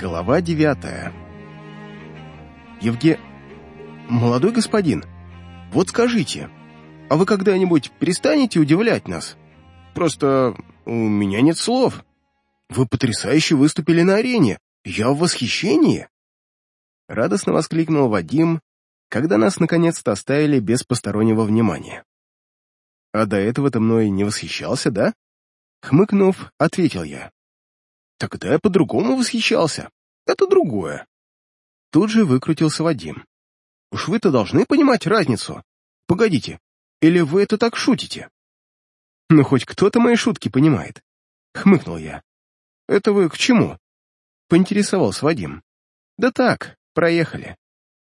Глава девятая. Евге... Молодой господин, вот скажите, а вы когда-нибудь перестанете удивлять нас? Просто у меня нет слов. Вы потрясающе выступили на арене. Я в восхищении. Радостно воскликнул Вадим, когда нас наконец-то оставили без постороннего внимания. А до этого ты мной не восхищался, да? Хмыкнув, ответил я. Тогда я по-другому восхищался. Это другое. Тут же выкрутился Вадим. Уж вы-то должны понимать разницу. Погодите, или вы это так шутите? Ну, хоть кто-то мои шутки понимает. Хмыкнул я. Это вы к чему? Поинтересовался Вадим. Да так, проехали.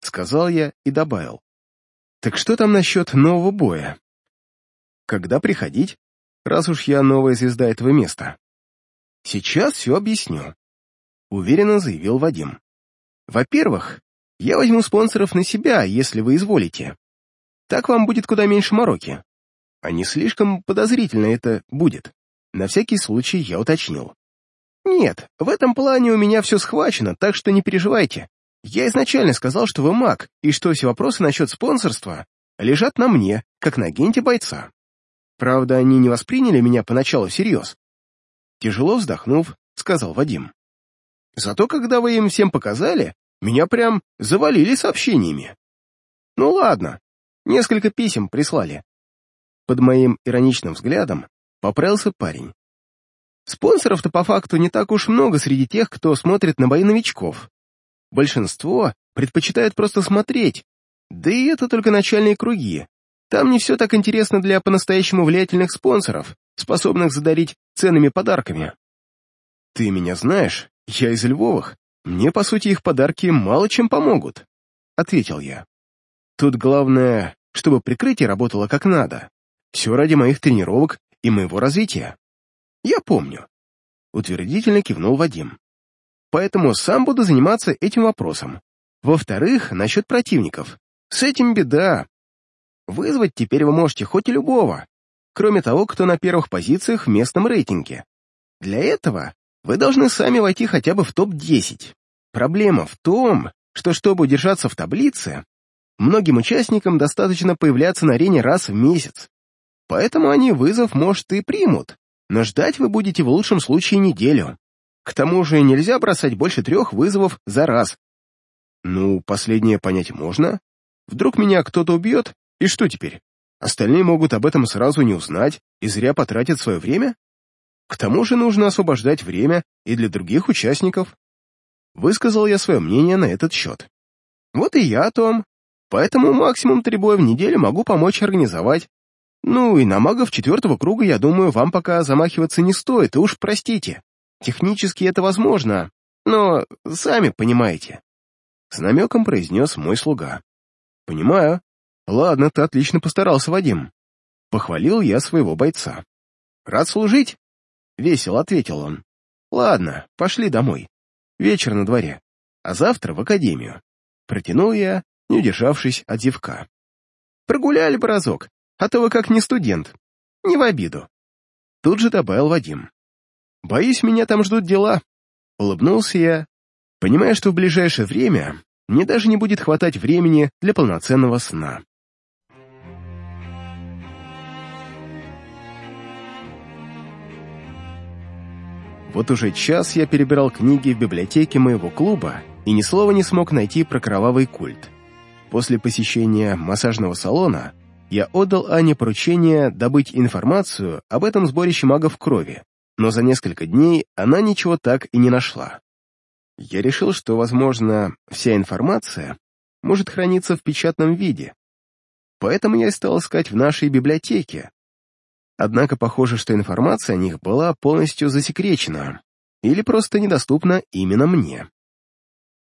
Сказал я и добавил. Так что там насчет нового боя? Когда приходить, раз уж я новая звезда этого места? Сейчас все объясню. Уверенно заявил Вадим. Во-первых, я возьму спонсоров на себя, если вы изволите. Так вам будет куда меньше мороки. А не слишком подозрительно это будет. На всякий случай я уточнил. Нет, в этом плане у меня все схвачено, так что не переживайте. Я изначально сказал, что вы маг, и что все вопросы насчет спонсорства лежат на мне, как на агенте бойца. Правда, они не восприняли меня поначалу всерьез. Тяжело вздохнув, сказал Вадим. Зато когда вы им всем показали, меня прям завалили сообщениями. Ну ладно, несколько писем прислали. Под моим ироничным взглядом поправился парень. Спонсоров-то по факту не так уж много среди тех, кто смотрит на бои новичков. Большинство предпочитают просто смотреть, да и это только начальные круги. Там не все так интересно для по-настоящему влиятельных спонсоров, способных задарить ценными подарками. Ты меня знаешь, я из Львовых, «Мне, по сути, их подарки мало чем помогут», — ответил я. «Тут главное, чтобы прикрытие работало как надо. Все ради моих тренировок и моего развития». «Я помню», — утвердительно кивнул Вадим. «Поэтому сам буду заниматься этим вопросом. Во-вторых, насчет противников. С этим беда. Вызвать теперь вы можете хоть и любого, кроме того, кто на первых позициях в местном рейтинге. Для этого вы должны сами войти хотя бы в топ-10. Проблема в том, что чтобы удержаться в таблице, многим участникам достаточно появляться на арене раз в месяц. Поэтому они вызов, может, и примут, но ждать вы будете в лучшем случае неделю. К тому же нельзя бросать больше трех вызовов за раз. Ну, последнее понять можно. Вдруг меня кто-то убьет, и что теперь? Остальные могут об этом сразу не узнать и зря потратят свое время? К тому же нужно освобождать время и для других участников. Высказал я свое мнение на этот счет. Вот и я о том. Поэтому максимум три боя в неделю могу помочь организовать. Ну и на магов четвертого круга, я думаю, вам пока замахиваться не стоит, и уж простите. Технически это возможно, но сами понимаете. С намеком произнес мой слуга. Понимаю. Ладно, ты отлично постарался, Вадим. Похвалил я своего бойца. Рад служить. Весело ответил он. Ладно, пошли домой. Вечер на дворе. А завтра в академию. Протянул я, не удержавшись от зевка. Прогуляли бы разок, а то вы как не студент. Не в обиду. Тут же добавил Вадим. Боюсь, меня там ждут дела. Улыбнулся я, понимая, что в ближайшее время мне даже не будет хватать времени для полноценного сна. Вот уже час я перебирал книги в библиотеке моего клуба и ни слова не смог найти про кровавый культ. После посещения массажного салона я отдал Ане поручение добыть информацию об этом сборище магов крови, но за несколько дней она ничего так и не нашла. Я решил, что, возможно, вся информация может храниться в печатном виде, поэтому я стал искать в нашей библиотеке, Однако похоже, что информация о них была полностью засекречена или просто недоступна именно мне.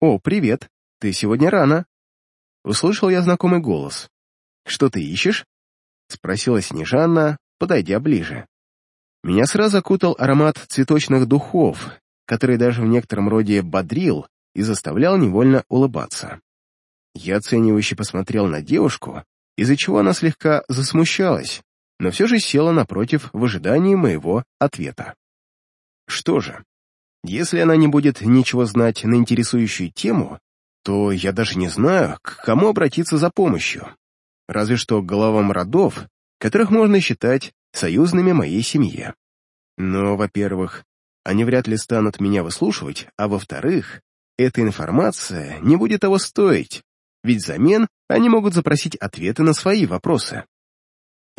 «О, привет! Ты сегодня рано!» Услышал я знакомый голос. «Что ты ищешь?» Спросила Снежанна, подойдя ближе. Меня сразу окутал аромат цветочных духов, который даже в некотором роде бодрил и заставлял невольно улыбаться. Я оценивающе посмотрел на девушку, из-за чего она слегка засмущалась, но все же села напротив в ожидании моего ответа. Что же, Если она не будет ничего знать на интересующую тему, то я даже не знаю, к кому обратиться за помощью. Разве что к головам родов, которых можно считать союзными моей семье. Но, во-первых, они вряд ли станут меня выслушивать, а во-вторых, эта информация не будет того стоить, ведь взамен они могут запросить ответы на свои вопросы.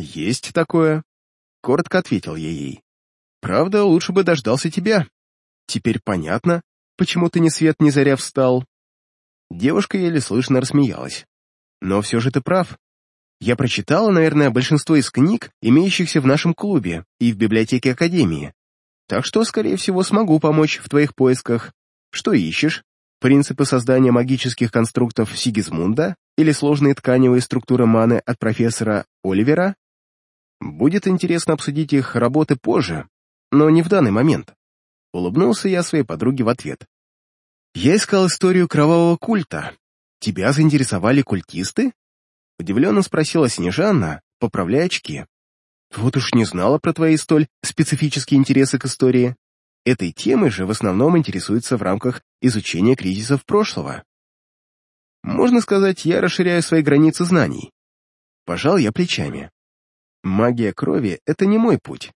«Есть такое», — коротко ответил я ей. «Правда, лучше бы дождался тебя. Теперь понятно, почему ты ни свет ни заря встал». Девушка еле слышно рассмеялась. «Но все же ты прав. Я прочитала, наверное, большинство из книг, имеющихся в нашем клубе и в библиотеке Академии. Так что, скорее всего, смогу помочь в твоих поисках. Что ищешь? Принципы создания магических конструктов Сигизмунда или сложные тканевые структуры маны от профессора Оливера? Будет интересно обсудить их работы позже, но не в данный момент. Улыбнулся я своей подруге в ответ. Я искал историю кровавого культа. Тебя заинтересовали культисты? Удивленно спросила Снежанна, поправляя очки. «Вот уж не знала про твои столь специфические интересы к истории. Этой темой же в основном интересуется в рамках изучения кризисов прошлого. Можно сказать, я расширяю свои границы знаний. Пожал я плечами. Магия крови — это не мой путь.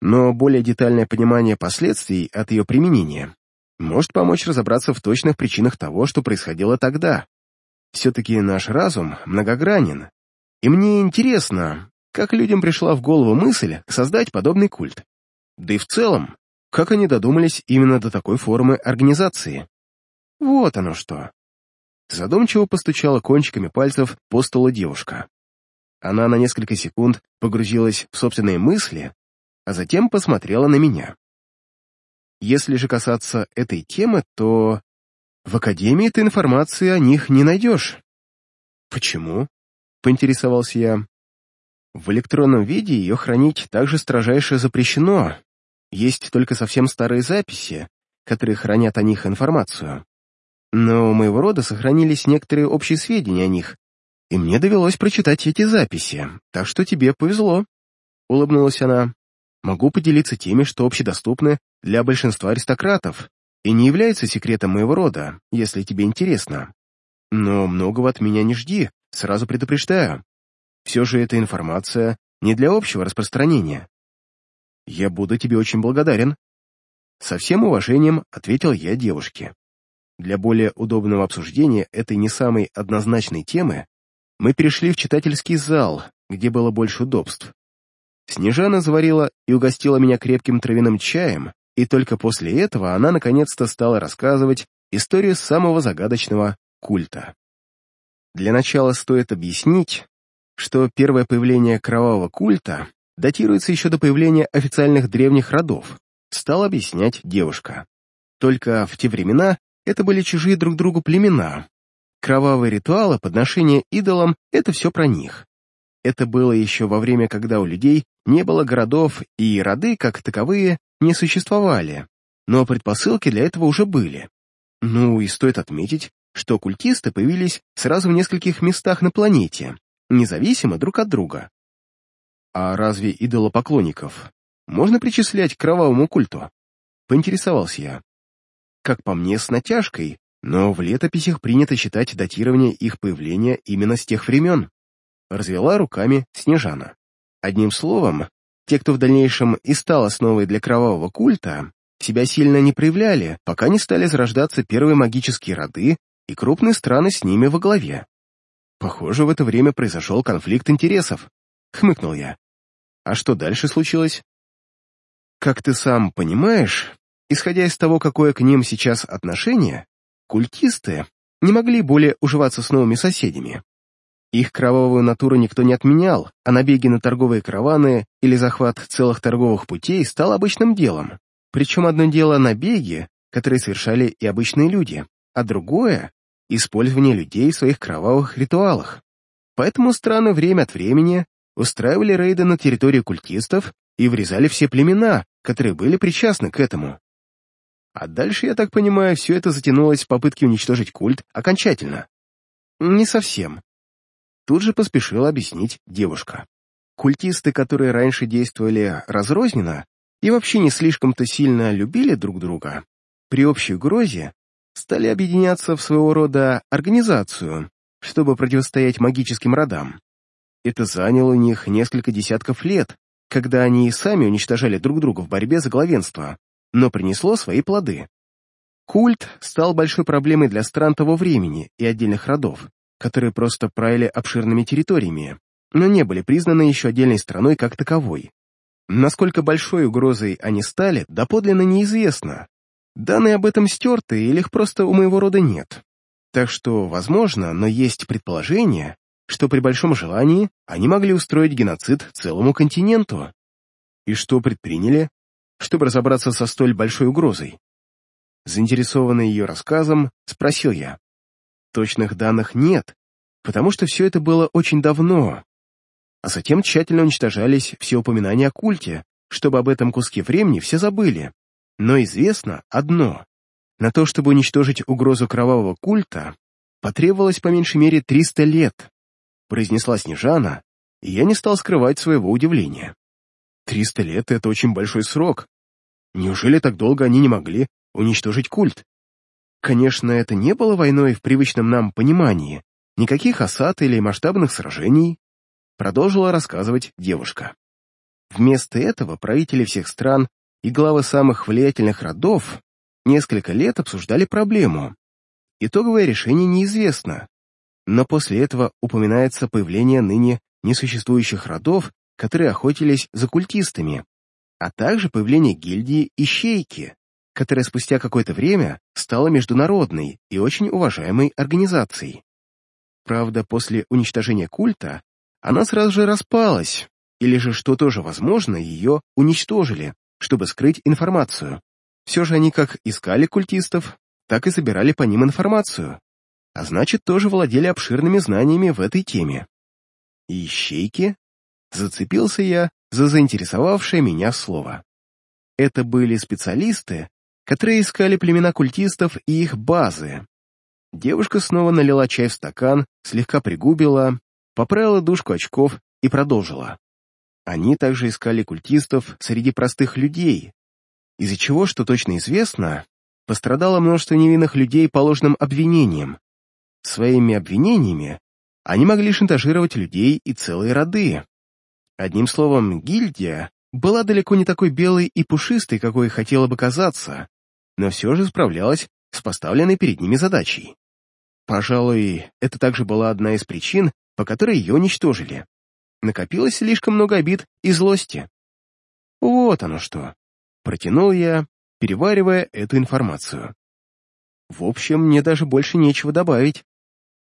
Но более детальное понимание последствий от ее применения может помочь разобраться в точных причинах того, что происходило тогда, все-таки наш разум многогранен, и мне интересно, как людям пришла в голову мысль создать подобный культ. Да и в целом, как они додумались именно до такой формы организации. Вот оно что. Задумчиво постучала кончиками пальцев по столу девушка. Она на несколько секунд погрузилась в собственные мысли, а затем посмотрела на меня. Если же касаться этой темы, то в Академии ты информации о них не найдешь. Почему? Поинтересовался я. В электронном виде ее хранить также строжайше запрещено. Есть только совсем старые записи, которые хранят о них информацию. Но у моего рода сохранились некоторые общие сведения о них, и мне довелось прочитать эти записи, так что тебе повезло. Улыбнулась она. Могу поделиться теми, что общедоступны для большинства аристократов, и не является секретом моего рода, если тебе интересно. Но многого от меня не жди, сразу предупреждаю. Все же эта информация не для общего распространения. Я буду тебе очень благодарен. Со всем уважением ответил я девушке. Для более удобного обсуждения этой не самой однозначной темы мы перешли в читательский зал, где было больше удобств. Снежана заварила и угостила меня крепким травяным чаем, и только после этого она наконец-то стала рассказывать историю самого загадочного культа. Для начала стоит объяснить, что первое появление кровавого культа датируется еще до появления официальных древних родов, стала объяснять девушка. Только в те времена это были чужие друг другу племена. Кровавые ритуалы, подношения идолам — это все про них. Это было еще во время, когда у людей не было городов, и роды, как таковые, не существовали, но предпосылки для этого уже были. Ну и стоит отметить, что культисты появились сразу в нескольких местах на планете, независимо друг от друга. А разве идолопоклонников можно причислять к кровавому культу? Поинтересовался я. Как по мне, с натяжкой, но в летописях принято считать датирование их появления именно с тех времен. Развела руками Снежана. Одним словом, те, кто в дальнейшем и стал основой для кровавого культа, себя сильно не проявляли, пока не стали зарождаться первые магические роды и крупные страны с ними во главе. Похоже, в это время произошел конфликт интересов, хмыкнул я. А что дальше случилось? Как ты сам понимаешь, исходя из того, какое к ним сейчас отношение, культисты не могли более уживаться с новыми соседями. Их кровавую натуру никто не отменял, а набеги на торговые караваны или захват целых торговых путей стал обычным делом. Причем одно дело набеги, которые совершали и обычные люди, а другое — использование людей в своих кровавых ритуалах. Поэтому страны время от времени устраивали рейды на территории культистов и врезали все племена, которые были причастны к этому. А дальше, я так понимаю, все это затянулось в попытке уничтожить культ окончательно. Не совсем. Тут же поспешила объяснить девушка. Культисты, которые раньше действовали разрозненно и вообще не слишком-то сильно любили друг друга, при общей угрозе стали объединяться в своего рода организацию, чтобы противостоять магическим родам. Это заняло у них несколько десятков лет, когда они и сами уничтожали друг друга в борьбе за главенство, но принесло свои плоды. Культ стал большой проблемой для стран того времени и отдельных родов, которые просто правили обширными территориями, но не были признаны еще отдельной страной как таковой. Насколько большой угрозой они стали, доподлинно неизвестно. Данные об этом стерты или их просто у моего рода нет. Так что, возможно, но есть предположение, что при большом желании они могли устроить геноцид целому континенту. И что предприняли, чтобы разобраться со столь большой угрозой? Заинтересованный ее рассказом, спросил я. Точных данных нет, потому что все это было очень давно, а затем тщательно уничтожались все упоминания о культе, чтобы об этом куске времени все забыли. Но известно одно. На то, чтобы уничтожить угрозу кровавого культа, потребовалось по меньшей мере 300 лет, произнесла Снежана, и я не стал скрывать своего удивления. 300 лет — это очень большой срок. Неужели так долго они не могли уничтожить культ? Конечно, это не было войной в привычном нам понимании, никаких осад или масштабных сражений, продолжила рассказывать девушка. Вместо этого правители всех стран и главы самых влиятельных родов несколько лет обсуждали проблему. Итоговое решение неизвестно, но после этого упоминается появление ныне несуществующих родов, которые охотились за культистами, а также появление гильдии «Ищейки», которая спустя какое-то время стала международной и очень уважаемой организацией. Правда, после уничтожения культа она сразу же распалась, или же, что тоже возможно, ее уничтожили, чтобы скрыть информацию. Все же они как искали культистов, так и собирали по ним информацию, а значит, тоже владели обширными знаниями в этой теме. И ищейки? Зацепился я за заинтересовавшее меня слово. Это были специалисты, которые искали племена культистов и их базы. Девушка снова налила чай в стакан, слегка пригубила, поправила дужку очков и продолжила. Они также искали культистов среди простых людей, из-за чего, что точно известно, пострадало множество невинных людей по ложным обвинениям. Своими обвинениями они могли шантажировать людей и целые роды. Одним словом, гильдия была далеко не такой белой и пушистой, какой хотела бы казаться, но все же справлялась с поставленной перед ними задачей. Пожалуй, это также была одна из причин, по которой ее уничтожили. Накопилось слишком много обид и злости. Вот оно что. Протянул я, переваривая эту информацию. В общем, мне даже больше нечего добавить.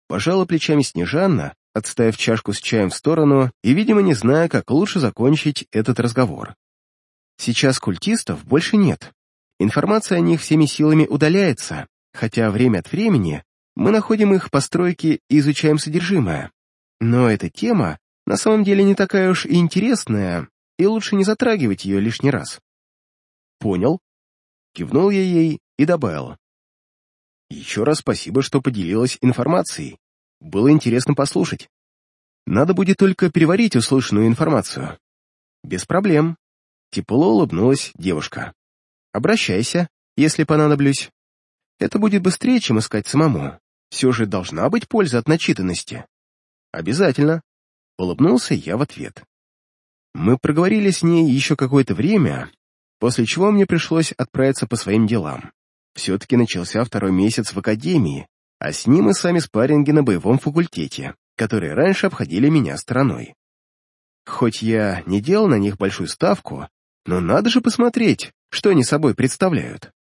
Пожала плечами Снежанна, отставив чашку с чаем в сторону и, видимо, не зная, как лучше закончить этот разговор. Сейчас культистов больше нет. Информация о них всеми силами удаляется, хотя время от времени мы находим их постройки и изучаем содержимое. Но эта тема на самом деле не такая уж и интересная, и лучше не затрагивать ее лишний раз. Понял. Кивнул я ей и добавил. Еще раз спасибо, что поделилась информацией. Было интересно послушать. Надо будет только переварить услышанную информацию. Без проблем. Тепло улыбнулась девушка. Обращайся, если понадоблюсь. Это будет быстрее, чем искать самому. Все же должна быть польза от начитанности. Обязательно. Улыбнулся я в ответ. Мы проговорили с ней еще какое-то время, после чего мне пришлось отправиться по своим делам. Все-таки начался второй месяц в академии, а с ним и сами спарринги на боевом факультете, которые раньше обходили меня стороной. Хоть я не делал на них большую ставку, но надо же посмотреть, что они собой представляют.